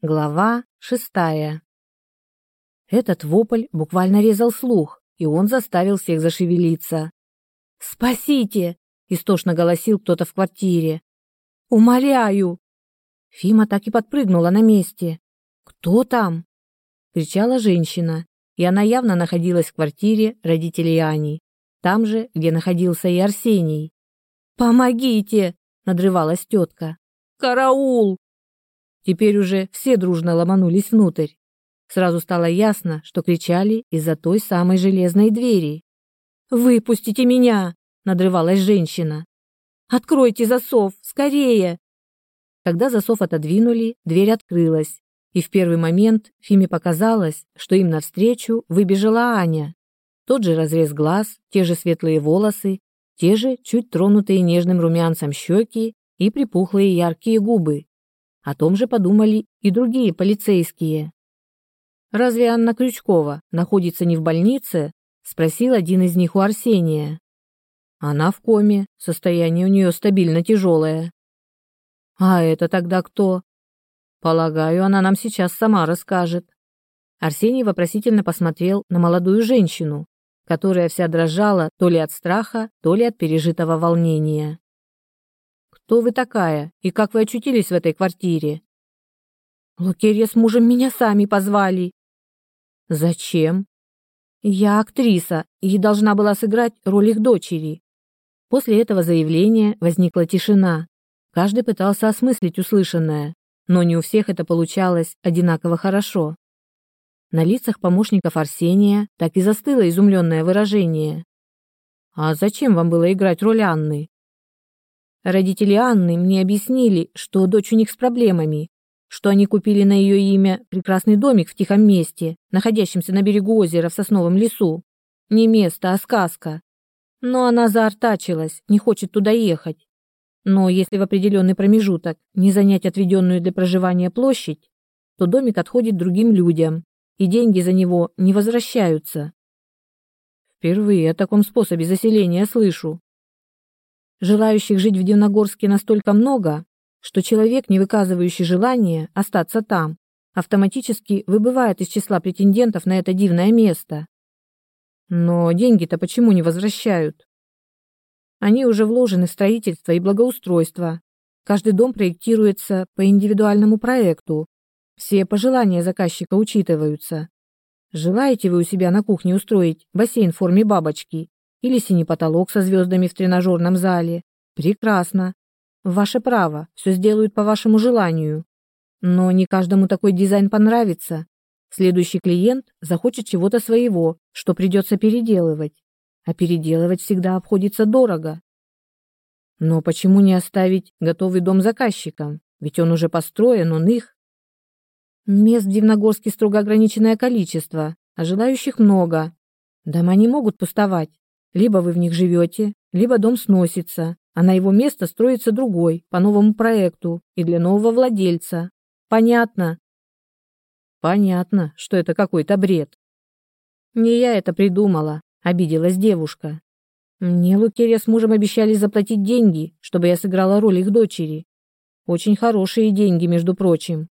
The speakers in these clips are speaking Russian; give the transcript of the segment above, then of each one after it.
Глава шестая. Этот вопль буквально резал слух, и он заставил всех зашевелиться. «Спасите!» — истошно голосил кто-то в квартире. «Умоляю!» Фима так и подпрыгнула на месте. «Кто там?» — кричала женщина, и она явно находилась в квартире родителей Ани, там же, где находился и Арсений. «Помогите!» — надрывалась тетка. «Караул!» Теперь уже все дружно ломанулись внутрь. Сразу стало ясно, что кричали из-за той самой железной двери. «Выпустите меня!» — надрывалась женщина. «Откройте засов! Скорее!» Когда засов отодвинули, дверь открылась, и в первый момент Фиме показалось, что им навстречу выбежала Аня. Тот же разрез глаз, те же светлые волосы, те же чуть тронутые нежным румянцем щеки и припухлые яркие губы. О том же подумали и другие полицейские. «Разве Анна Крючкова находится не в больнице?» – спросил один из них у Арсения. «Она в коме, состояние у нее стабильно тяжелое». «А это тогда кто?» «Полагаю, она нам сейчас сама расскажет». Арсений вопросительно посмотрел на молодую женщину, которая вся дрожала то ли от страха, то ли от пережитого волнения. Кто вы такая и как вы очутились в этой квартире? Лукерья с мужем меня сами позвали. Зачем? Я актриса и должна была сыграть роль их дочери. После этого заявления возникла тишина. Каждый пытался осмыслить услышанное, но не у всех это получалось одинаково хорошо. На лицах помощников Арсения так и застыло изумленное выражение. «А зачем вам было играть роль Анны?» Родители Анны мне объяснили, что дочь у них с проблемами, что они купили на ее имя прекрасный домик в тихом месте, находящемся на берегу озера в сосновом лесу. Не место, а сказка. Но она заортачилась, не хочет туда ехать. Но если в определенный промежуток не занять отведенную для проживания площадь, то домик отходит другим людям, и деньги за него не возвращаются. Впервые о таком способе заселения слышу, Желающих жить в Дивногорске настолько много, что человек, не выказывающий желания остаться там, автоматически выбывает из числа претендентов на это дивное место. Но деньги-то почему не возвращают? Они уже вложены в строительство и благоустройство. Каждый дом проектируется по индивидуальному проекту. Все пожелания заказчика учитываются. Желаете вы у себя на кухне устроить бассейн в форме бабочки или синий потолок со звездами в тренажерном зале. Прекрасно. Ваше право, все сделают по вашему желанию. Но не каждому такой дизайн понравится. Следующий клиент захочет чего-то своего, что придется переделывать. А переделывать всегда обходится дорого. Но почему не оставить готовый дом заказчикам? Ведь он уже построен, он их. Мест в Дивногорске строго ограниченное количество, а желающих много. Дома не могут пустовать. Либо вы в них живете, либо дом сносится, а на его место строится другой, по новому проекту и для нового владельца. Понятно? Понятно, что это какой-то бред. Не я это придумала, обиделась девушка. Мне Лукерия с мужем обещали заплатить деньги, чтобы я сыграла роль их дочери. Очень хорошие деньги, между прочим.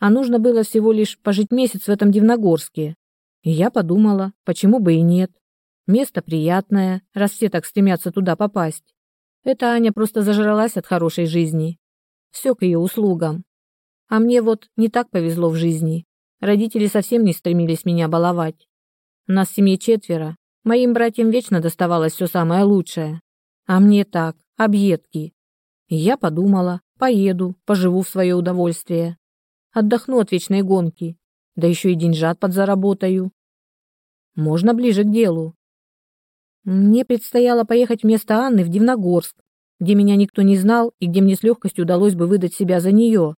А нужно было всего лишь пожить месяц в этом Дивногорске. И я подумала, почему бы и нет. Место приятное, раз все так стремятся туда попасть. Эта Аня просто зажралась от хорошей жизни. Все к ее услугам. А мне вот не так повезло в жизни. Родители совсем не стремились меня баловать. Нас в семье четверо. Моим братьям вечно доставалось все самое лучшее. А мне так, объедки. Я подумала, поеду, поживу в свое удовольствие. Отдохну от вечной гонки. Да еще и деньжат подзаработаю. Можно ближе к делу. Мне предстояло поехать вместо Анны в Дивногорск, где меня никто не знал и где мне с легкостью удалось бы выдать себя за нее.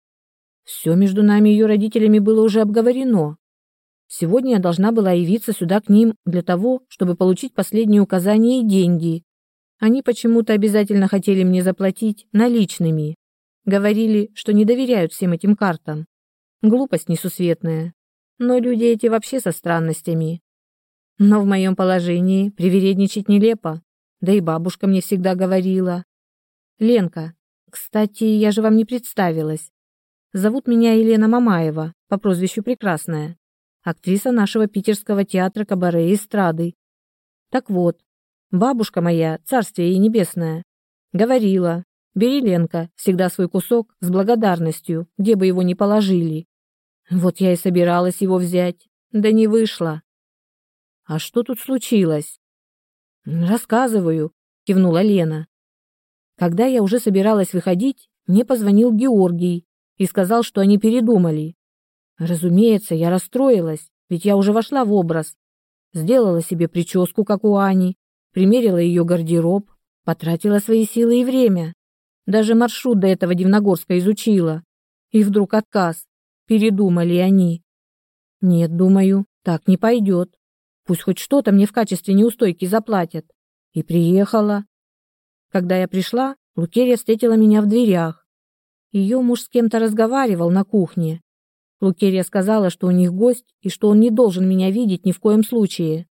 Все между нами и ее родителями было уже обговорено. Сегодня я должна была явиться сюда к ним для того, чтобы получить последние указания и деньги. Они почему-то обязательно хотели мне заплатить наличными. Говорили, что не доверяют всем этим картам. Глупость несусветная. Но люди эти вообще со странностями. Но в моем положении привередничать нелепо. Да и бабушка мне всегда говорила. «Ленка, кстати, я же вам не представилась. Зовут меня Елена Мамаева, по прозвищу Прекрасная. Актриса нашего питерского театра кабаре и эстрады. Так вот, бабушка моя, царствие ей небесное, говорила, бери, Ленка, всегда свой кусок с благодарностью, где бы его ни положили. Вот я и собиралась его взять, да не вышло. А что тут случилось? Рассказываю, кивнула Лена. Когда я уже собиралась выходить, мне позвонил Георгий и сказал, что они передумали. Разумеется, я расстроилась, ведь я уже вошла в образ. Сделала себе прическу, как у Ани, примерила ее гардероб, потратила свои силы и время. Даже маршрут до этого Дивногорска изучила. И вдруг отказ. Передумали они. Нет, думаю, так не пойдет. Пусть хоть что-то мне в качестве неустойки заплатят. И приехала. Когда я пришла, Лукерия встретила меня в дверях. Ее муж с кем-то разговаривал на кухне. Лукерия сказала, что у них гость и что он не должен меня видеть ни в коем случае.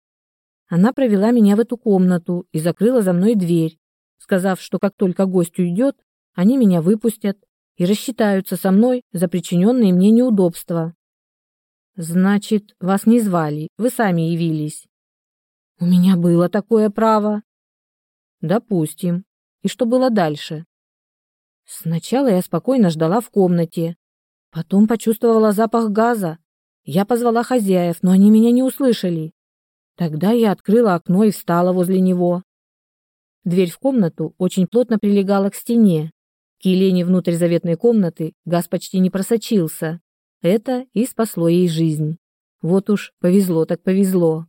Она провела меня в эту комнату и закрыла за мной дверь, сказав, что как только гость уйдет, они меня выпустят и рассчитаются со мной за причиненные мне неудобства. Значит, вас не звали, вы сами явились. У меня было такое право. Допустим. И что было дальше? Сначала я спокойно ждала в комнате. Потом почувствовала запах газа. Я позвала хозяев, но они меня не услышали. Тогда я открыла окно и встала возле него. Дверь в комнату очень плотно прилегала к стене. К Елене внутрь заветной комнаты газ почти не просочился. Это и спасло ей жизнь. Вот уж повезло так повезло.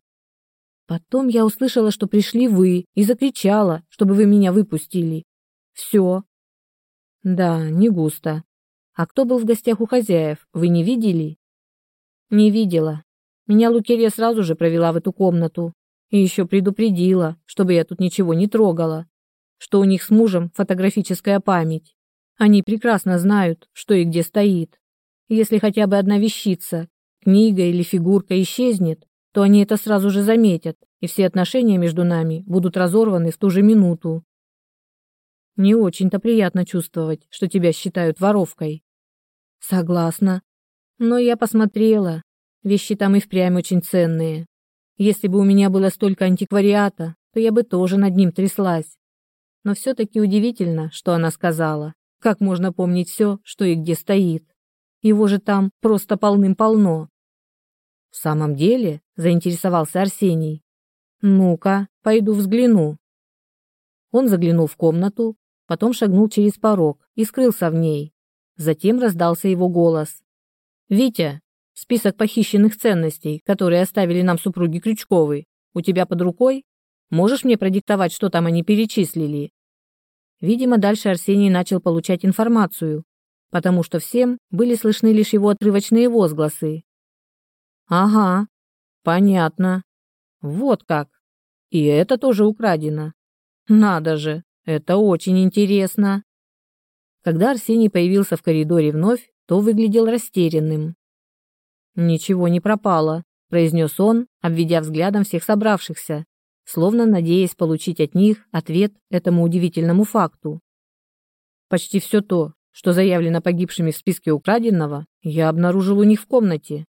Потом я услышала, что пришли вы, и закричала, чтобы вы меня выпустили. Все. Да, не густо. А кто был в гостях у хозяев, вы не видели? Не видела. Меня Лукерия сразу же провела в эту комнату и еще предупредила, чтобы я тут ничего не трогала, что у них с мужем фотографическая память. Они прекрасно знают, что и где стоит. Если хотя бы одна вещица, книга или фигурка исчезнет, то они это сразу же заметят, и все отношения между нами будут разорваны в ту же минуту. Не очень-то приятно чувствовать, что тебя считают воровкой. Согласна. Но я посмотрела. Вещи там и впрямь очень ценные. Если бы у меня было столько антиквариата, то я бы тоже над ним тряслась. Но все-таки удивительно, что она сказала. Как можно помнить все, что и где стоит? Его же там просто полным-полно. В самом деле, заинтересовался Арсений. Ну-ка, пойду взгляну. Он заглянул в комнату, потом шагнул через порог и скрылся в ней. Затем раздался его голос. «Витя, список похищенных ценностей, которые оставили нам супруги Крючковы, у тебя под рукой? Можешь мне продиктовать, что там они перечислили?» Видимо, дальше Арсений начал получать информацию, потому что всем были слышны лишь его отрывочные возгласы. «Ага, понятно. Вот как. И это тоже украдено. Надо же, это очень интересно». Когда Арсений появился в коридоре вновь, то выглядел растерянным. «Ничего не пропало», – произнес он, обведя взглядом всех собравшихся, словно надеясь получить от них ответ этому удивительному факту. Почти все то, что заявлено погибшими в списке украденного, я обнаружил у них в комнате.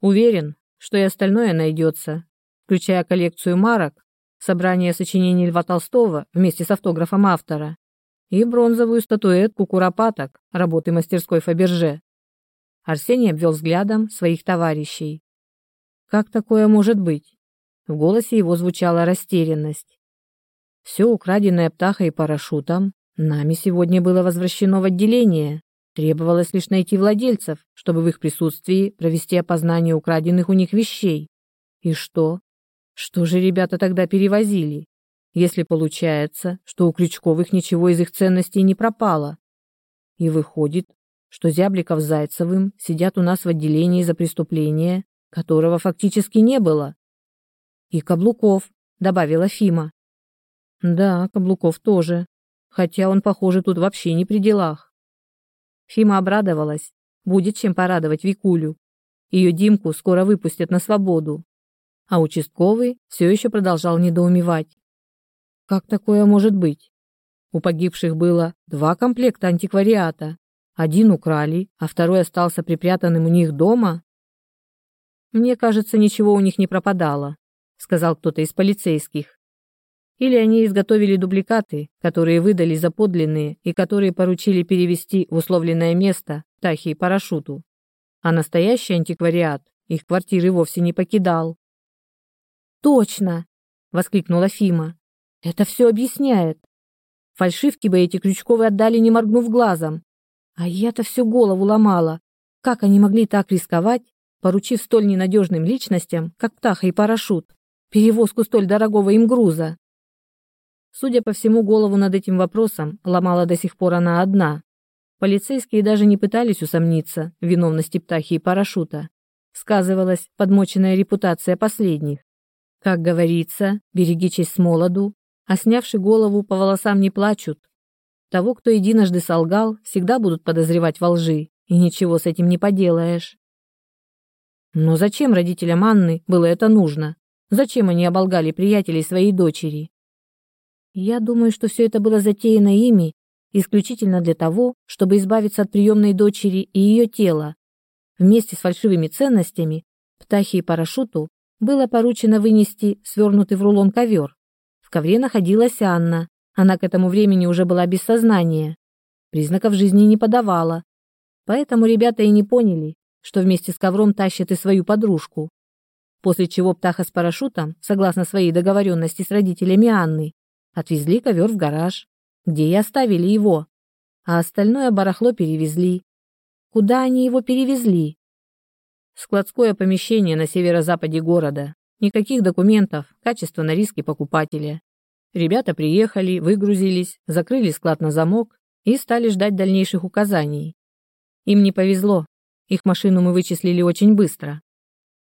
Уверен, что и остальное найдется, включая коллекцию марок, собрание сочинений Льва Толстого вместе с автографом автора и бронзовую статуэтку куропаток работы мастерской Фаберже. Арсений обвел взглядом своих товарищей. Как такое может быть? В голосе его звучала растерянность. Все украденное птахой и парашютом Нами сегодня было возвращено в отделение. Требовалось лишь найти владельцев, чтобы в их присутствии провести опознание украденных у них вещей. И что? Что же ребята тогда перевозили? Если получается, что у Крючковых ничего из их ценностей не пропало. И выходит, что Зябликов с Зайцевым сидят у нас в отделении за преступление, которого фактически не было. И Каблуков, добавила Фима. Да, Каблуков тоже, хотя он, похоже, тут вообще не при делах. Фима обрадовалась. Будет чем порадовать Викулю. Ее Димку скоро выпустят на свободу. А участковый все еще продолжал недоумевать. Как такое может быть? У погибших было два комплекта антиквариата. Один украли, а второй остался припрятанным у них дома? Мне кажется, ничего у них не пропадало, сказал кто-то из полицейских. Или они изготовили дубликаты, которые выдали за подлинные и которые поручили перевести в условленное место Тахи и парашюту. А настоящий антиквариат их квартиры вовсе не покидал. «Точно!» — воскликнула Фима. «Это все объясняет. Фальшивки бы эти Крючковы отдали, не моргнув глазом. А я-то всю голову ломала. Как они могли так рисковать, поручив столь ненадежным личностям, как Птаха и Парашют, перевозку столь дорогого им груза? Судя по всему, голову над этим вопросом ломала до сих пор она одна. Полицейские даже не пытались усомниться в виновности птахи и парашюта. Сказывалась подмоченная репутация последних. Как говорится, береги честь с молоду, а снявши голову по волосам не плачут. Того, кто единожды солгал, всегда будут подозревать во лжи, и ничего с этим не поделаешь. Но зачем родителям Анны было это нужно? Зачем они оболгали приятелей своей дочери? Я думаю, что все это было затеяно ими исключительно для того, чтобы избавиться от приемной дочери и ее тела. Вместе с фальшивыми ценностями птахи и парашюту было поручено вынести свернутый в рулон ковер. В ковре находилась Анна. Она к этому времени уже была без сознания. Признаков жизни не подавала. Поэтому ребята и не поняли, что вместе с ковром тащат и свою подружку. После чего птаха с парашютом, согласно своей договоренности с родителями Анны, Отвезли ковер в гараж, где и оставили его, а остальное барахло перевезли. Куда они его перевезли? Складское помещение на северо-западе города. Никаких документов, качество на риски покупателя. Ребята приехали, выгрузились, закрыли склад на замок и стали ждать дальнейших указаний. Им не повезло. Их машину мы вычислили очень быстро.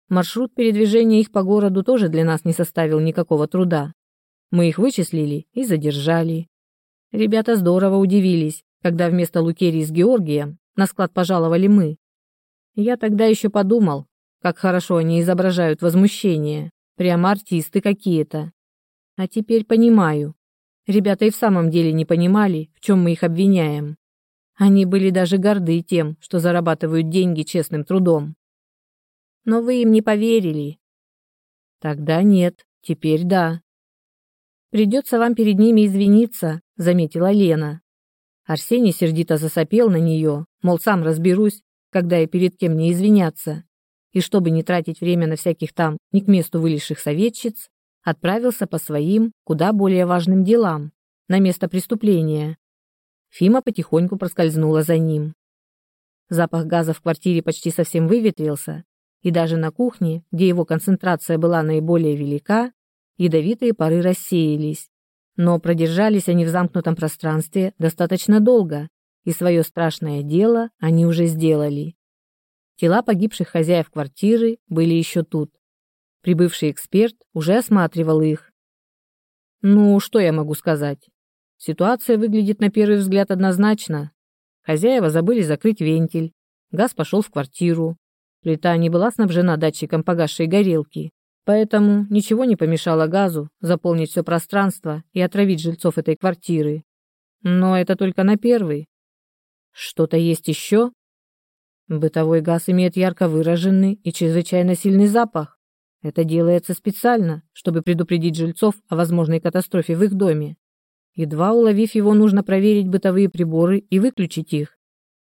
Маршрут передвижения их по городу тоже для нас не составил никакого труда. Мы их вычислили и задержали. Ребята здорово удивились, когда вместо Лукерии с Георгием на склад пожаловали мы. Я тогда еще подумал, как хорошо они изображают возмущение. Прямо артисты какие-то. А теперь понимаю. Ребята и в самом деле не понимали, в чем мы их обвиняем. Они были даже горды тем, что зарабатывают деньги честным трудом. Но вы им не поверили. Тогда нет, теперь да. Придется вам перед ними извиниться, заметила Лена. Арсений сердито засопел на нее, мол, сам разберусь, когда и перед кем мне извиняться. И чтобы не тратить время на всяких там не к месту вылезших советчиц, отправился по своим, куда более важным делам, на место преступления. Фима потихоньку проскользнула за ним. Запах газа в квартире почти совсем выветрился, и даже на кухне, где его концентрация была наиболее велика, ядовитые пары рассеялись. Но продержались они в замкнутом пространстве достаточно долго, и свое страшное дело они уже сделали. Тела погибших хозяев квартиры были еще тут. Прибывший эксперт уже осматривал их. Ну, что я могу сказать? Ситуация выглядит на первый взгляд однозначно. Хозяева забыли закрыть вентиль. Газ пошел в квартиру. Плита не была снабжена датчиком погасшей горелки. Поэтому ничего не помешало газу заполнить все пространство и отравить жильцов этой квартиры. Но это только на первый. Что-то есть еще? Бытовой газ имеет ярко выраженный и чрезвычайно сильный запах. Это делается специально, чтобы предупредить жильцов о возможной катастрофе в их доме. Едва уловив его, нужно проверить бытовые приборы и выключить их.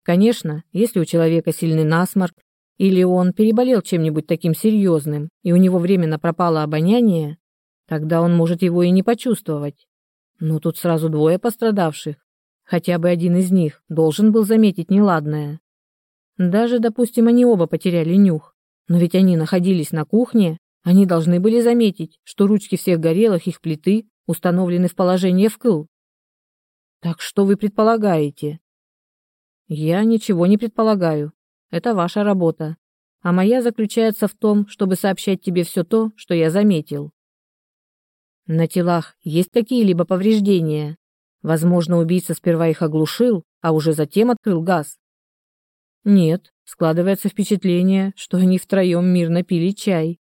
Конечно, если у человека сильный насморк или он переболел чем-нибудь таким серьезным, и у него временно пропало обоняние, тогда он может его и не почувствовать. Но тут сразу двое пострадавших. Хотя бы один из них должен был заметить неладное. Даже, допустим, они оба потеряли нюх. Но ведь они находились на кухне, они должны были заметить, что ручки всех горелых их плиты установлены в положение вкл. Так что вы предполагаете? Я ничего не предполагаю. Это ваша работа. А моя заключается в том, чтобы сообщать тебе все то, что я заметил. На телах есть какие-либо повреждения? Возможно, убийца сперва их оглушил, а уже затем открыл газ. Нет, складывается впечатление, что они втроем мирно пили чай.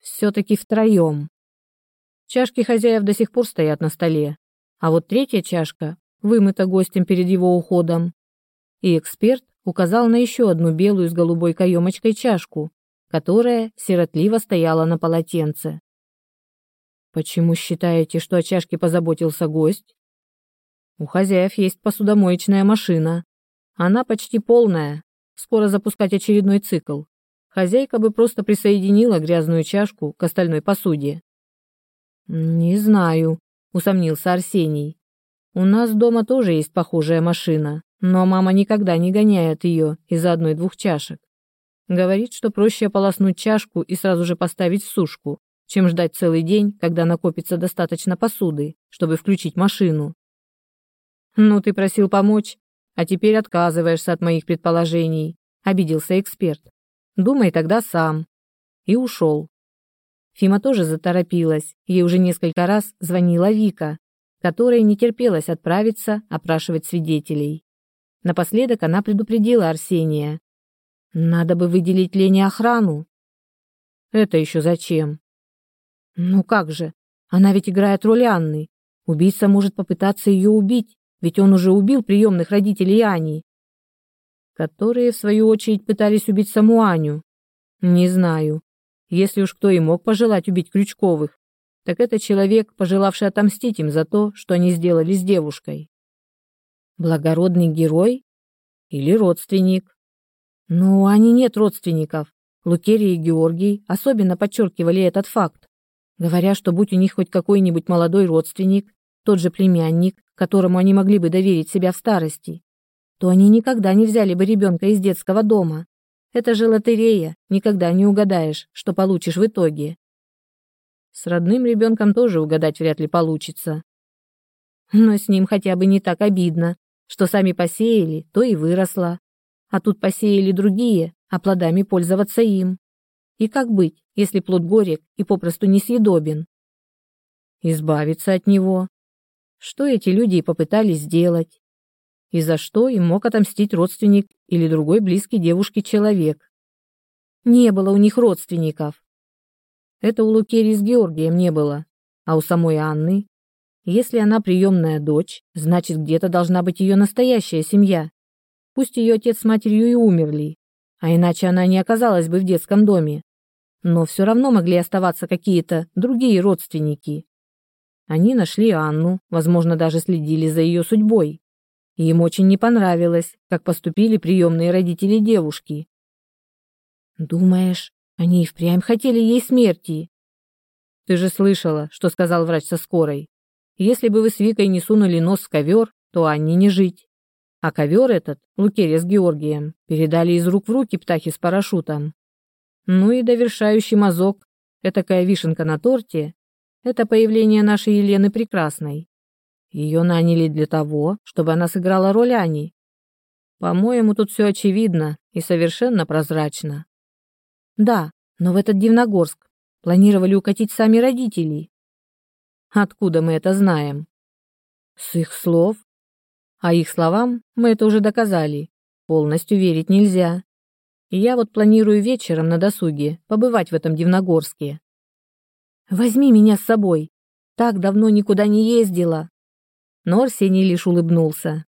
Все-таки втроем. Чашки хозяев до сих пор стоят на столе, а вот третья чашка вымыта гостем перед его уходом. и эксперт указал на еще одну белую с голубой каемочкой чашку, которая сиротливо стояла на полотенце. Почему считаете, что о чашке позаботился гость? У хозяев есть посудомоечная машина. Она почти полная. Скоро запускать очередной цикл. Хозяйка бы просто присоединила грязную чашку к остальной посуде. Не знаю, усомнился Арсений. У нас дома тоже есть похожая машина, но мама никогда не гоняет ее из-за одной-двух чашек. Говорит, что проще ополоснуть чашку и сразу же поставить в сушку, чем ждать целый день, когда накопится достаточно посуды, чтобы включить машину. «Ну, ты просил помочь, а теперь отказываешься от моих предположений», — обиделся эксперт. «Думай тогда сам». И ушел. Фима тоже заторопилась, ей уже несколько раз звонила Вика, которая не терпелась отправиться опрашивать свидетелей. Напоследок она предупредила Арсения. «Надо бы выделить Лене охрану». «Это еще зачем?» Ну как же? Она ведь играет роль Анны. Убийца может попытаться ее убить, ведь он уже убил приемных родителей Ани, которые, в свою очередь, пытались убить саму Аню. Не знаю. Если уж кто и мог пожелать убить Крючковых, так это человек, пожелавший отомстить им за то, что они сделали с девушкой. Благородный герой или родственник? Но у Ани нет родственников. Лукерия и Георгий особенно подчеркивали этот факт говоря, что будь у них хоть какой-нибудь молодой родственник, тот же племянник, которому они могли бы доверить себя в старости, то они никогда не взяли бы ребенка из детского дома. Это же лотерея, никогда не угадаешь, что получишь в итоге. С родным ребенком тоже угадать вряд ли получится. Но с ним хотя бы не так обидно, что сами посеяли, то и выросло. А тут посеяли другие, а плодами пользоваться им. И как быть, если плод горек и попросту несъедобен? Избавиться от него. Что эти люди и попытались сделать. И за что им мог отомстить родственник или другой близкий девушке человек. Не было у них родственников. Это у Лукерии с Георгием не было, а у самой Анны. Если она приемная дочь, значит, где-то должна быть ее настоящая семья. Пусть ее отец с матерью и умерли, а иначе она не оказалась бы в детском доме но все равно могли оставаться какие-то другие родственники. Они нашли Анну, возможно, даже следили за ее судьбой. И им очень не понравилось, как поступили приемные родители девушки. «Думаешь, они и впрямь хотели ей смерти?» «Ты же слышала, что сказал врач со скорой. Если бы вы с Викой не сунули нос в ковер, то Анне не жить. А ковер этот, Лукерия с Георгием, передали из рук в руки птахи с парашютом. Ну и довершающий мазок, этакая вишенка на торте, это появление нашей Елены Прекрасной. Ее наняли для того, чтобы она сыграла роль Ани. По-моему, тут все очевидно и совершенно прозрачно. Да, но в этот Дивногорск планировали укатить сами родители. Откуда мы это знаем? С их слов. А их словам мы это уже доказали. Полностью верить нельзя. Я вот планирую вечером на досуге побывать в этом Дивногорске. Возьми меня с собой. Так давно никуда не ездила. Но Арсений лишь улыбнулся.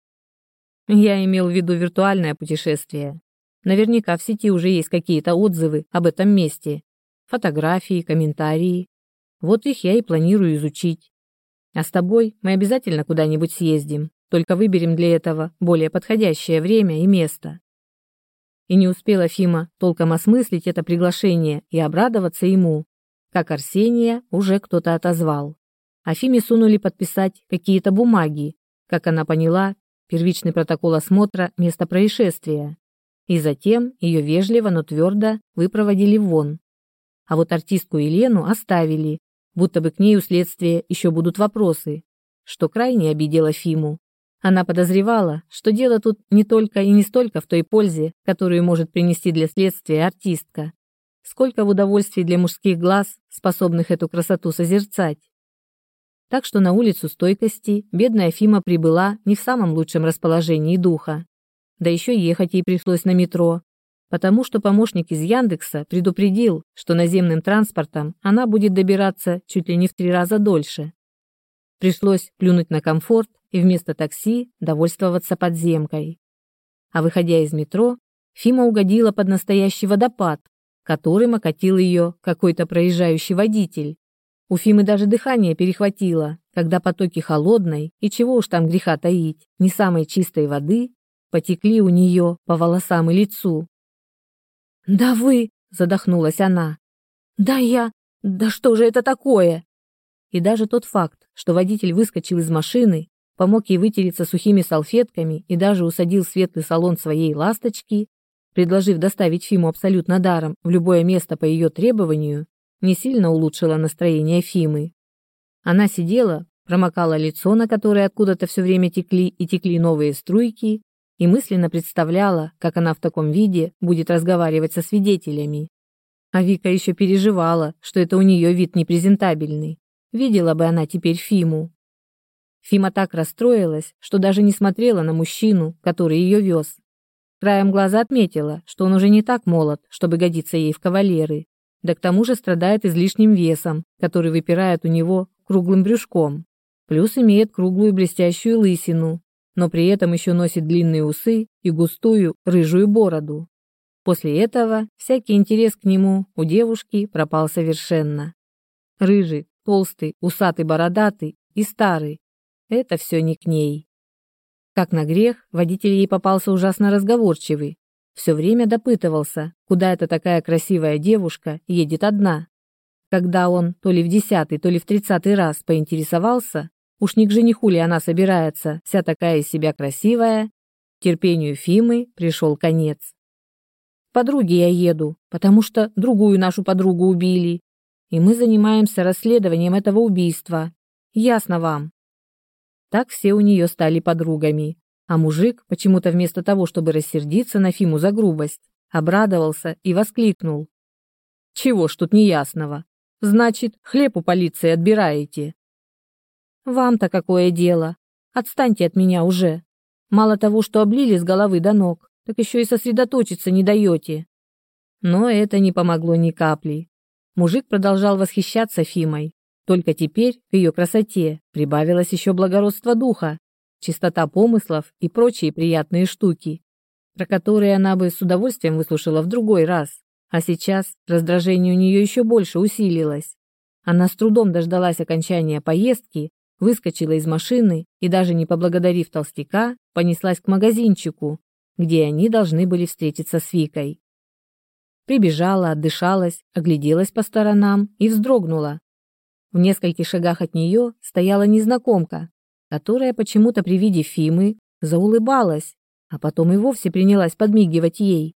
Я имел в виду виртуальное путешествие. Наверняка в сети уже есть какие-то отзывы об этом месте. Фотографии, комментарии. Вот их я и планирую изучить. А с тобой мы обязательно куда-нибудь съездим, только выберем для этого более подходящее время и место. И не успела Фима толком осмыслить это приглашение и обрадоваться ему, как Арсения уже кто-то отозвал. А Фиме сунули подписать какие-то бумаги, как она поняла, первичный протокол осмотра места происшествия. И затем ее вежливо, но твердо выпроводили вон. А вот артистку Елену оставили, будто бы к ней у следствия еще будут вопросы, что крайне обидело Фиму. Она подозревала, что дело тут не только и не столько в той пользе, которую может принести для следствия артистка, сколько в удовольствии для мужских глаз, способных эту красоту созерцать. Так что на улицу стойкости бедная Фима прибыла не в самом лучшем расположении духа. Да еще ехать ей пришлось на метро, потому что помощник из Яндекса предупредил, что наземным транспортом она будет добираться чуть ли не в три раза дольше. Пришлось плюнуть на комфорт и вместо такси довольствоваться подземкой. а выходя из метро, Фима угодила под настоящий водопад, которым окатил ее какой-то проезжающий водитель. У Фимы даже дыхание перехватило, когда потоки холодной, и чего уж там греха таить, не самой чистой воды, потекли у нее по волосам и лицу. «Да вы!» — задохнулась она. «Да я! Да что же это такое?» И даже тот факт, что водитель выскочил из машины, помог ей вытереться сухими салфетками и даже усадил светлый салон своей ласточки, предложив доставить Фиму абсолютно даром в любое место по ее требованию, не сильно улучшило настроение Фимы. Она сидела, промокала лицо, на которое откуда-то все время текли и текли новые струйки, и мысленно представляла, как она в таком виде будет разговаривать со свидетелями. А Вика еще переживала, что это у нее вид непрезентабельный. Видела бы она теперь Фиму. Фима так расстроилась, что даже не смотрела на мужчину, который ее вез. Краем глаза отметила, что он уже не так молод, чтобы годиться ей в кавалеры, да к тому же страдает излишним весом, который выпирает у него круглым брюшком. Плюс имеет круглую блестящую лысину, но при этом еще носит длинные усы и густую рыжую бороду. После этого всякий интерес к нему у девушки пропал совершенно. Рыжий, толстый, усатый, бородатый и старый – это все не к ней. Как на грех, водитель ей попался ужасно разговорчивый. Все время допытывался, куда эта такая красивая девушка едет одна. Когда он то ли в десятый, то ли в тридцатый раз поинтересовался, Уж не к жениху ли она собирается, вся такая из себя красивая? Терпению Фимы пришел конец. Подруге я еду, потому что другую нашу подругу убили. И мы занимаемся расследованием этого убийства. Ясно вам? Так все у нее стали подругами. А мужик, почему-то вместо того, чтобы рассердиться на Фиму за грубость, обрадовался и воскликнул. «Чего ж тут неясного? Значит, хлеб у полиции отбираете?» Вам-то какое дело? Отстаньте от меня уже. Мало того, что облили с головы до ног, так еще и сосредоточиться не даете. Но это не помогло ни капли. Мужик продолжал восхищаться Фимой. Только теперь к ее красоте прибавилось еще благородство духа, чистота помыслов и прочие приятные штуки, про которые она бы с удовольствием выслушала в другой раз. А сейчас раздражение у нее еще больше усилилось. Она с трудом дождалась окончания поездки выскочила из машины и, даже не поблагодарив толстяка, понеслась к магазинчику, где они должны были встретиться с Викой. Прибежала, отдышалась, огляделась по сторонам и вздрогнула. В нескольких шагах от нее стояла незнакомка, которая почему-то при виде Фимы заулыбалась, а потом и вовсе принялась подмигивать ей.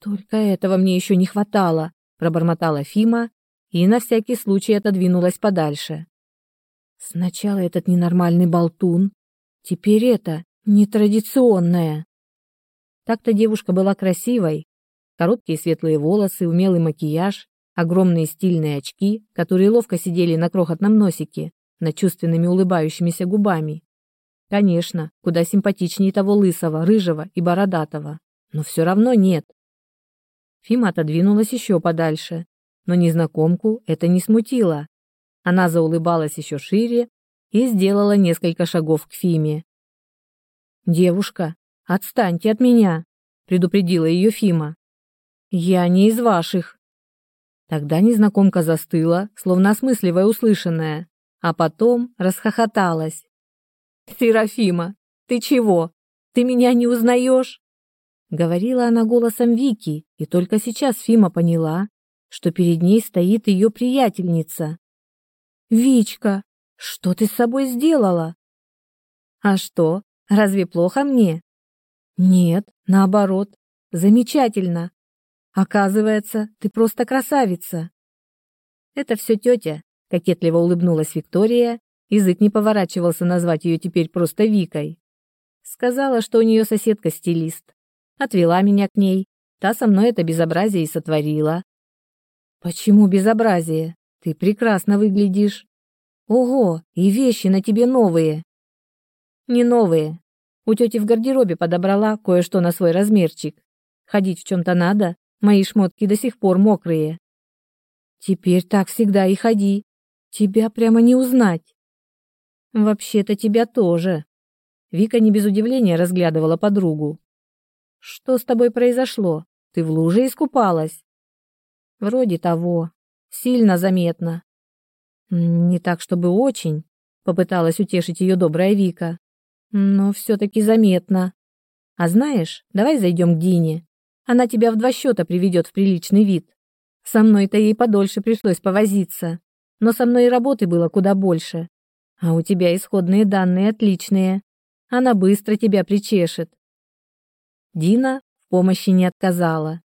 «Только этого мне еще не хватало», — пробормотала Фима и на всякий случай отодвинулась подальше. Сначала этот ненормальный болтун, теперь это нетрадиционное. Так-то девушка была красивой. Короткие светлые волосы, умелый макияж, огромные стильные очки, которые ловко сидели на крохотном носике, над чувственными улыбающимися губами. Конечно, куда симпатичнее того лысого, рыжего и бородатого, но все равно нет. Фима отодвинулась еще подальше, но незнакомку это не смутило. Она заулыбалась еще шире и сделала несколько шагов к Фиме. «Девушка, отстаньте от меня!» — предупредила ее Фима. «Я не из ваших». Тогда незнакомка застыла, словно осмысливая услышанное, а потом расхохоталась. «Серафима, ты чего? Ты меня не узнаешь?» Говорила она голосом Вики, и только сейчас Фима поняла, что перед ней стоит ее приятельница. «Вичка, что ты с собой сделала?» «А что, разве плохо мне?» «Нет, наоборот, замечательно. Оказывается, ты просто красавица». «Это все тетя», — кокетливо улыбнулась Виктория, язык не поворачивался назвать ее теперь просто Викой. Сказала, что у нее соседка стилист. Отвела меня к ней. Та со мной это безобразие и сотворила. «Почему безобразие?» Ты прекрасно выглядишь. Ого, и вещи на тебе новые. Не новые. У тети в гардеробе подобрала кое-что на свой размерчик. Ходить в чем-то надо, мои шмотки до сих пор мокрые. Теперь так всегда и ходи. Тебя прямо не узнать. Вообще-то тебя тоже. Вика не без удивления разглядывала подругу. Что с тобой произошло? Ты в луже искупалась? Вроде того. Сильно заметно. Не так, чтобы очень, попыталась утешить ее добрая Вика. Но все-таки заметно. А знаешь, давай зайдем к Дине. Она тебя в два счета приведет в приличный вид. Со мной-то ей подольше пришлось повозиться, но со мной и работы было куда больше. А у тебя исходные данные отличные. Она быстро тебя причешет. Дина в помощи не отказала.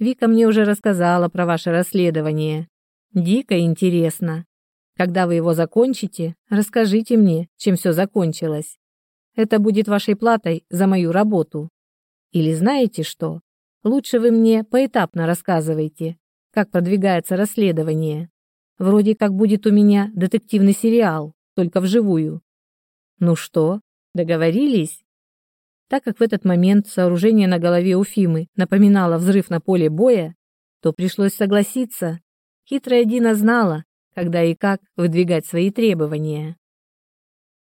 Вика мне уже рассказала про ваше расследование. Дико интересно. Когда вы его закончите, расскажите мне, чем все закончилось. Это будет вашей платой за мою работу. Или знаете что? Лучше вы мне поэтапно рассказывайте, как продвигается расследование. Вроде как будет у меня детективный сериал, только вживую. Ну что, договорились? Так как в этот момент сооружение на голове у Фимы напоминало взрыв на поле боя, то пришлось согласиться. Хитрая Дина знала, когда и как выдвигать свои требования.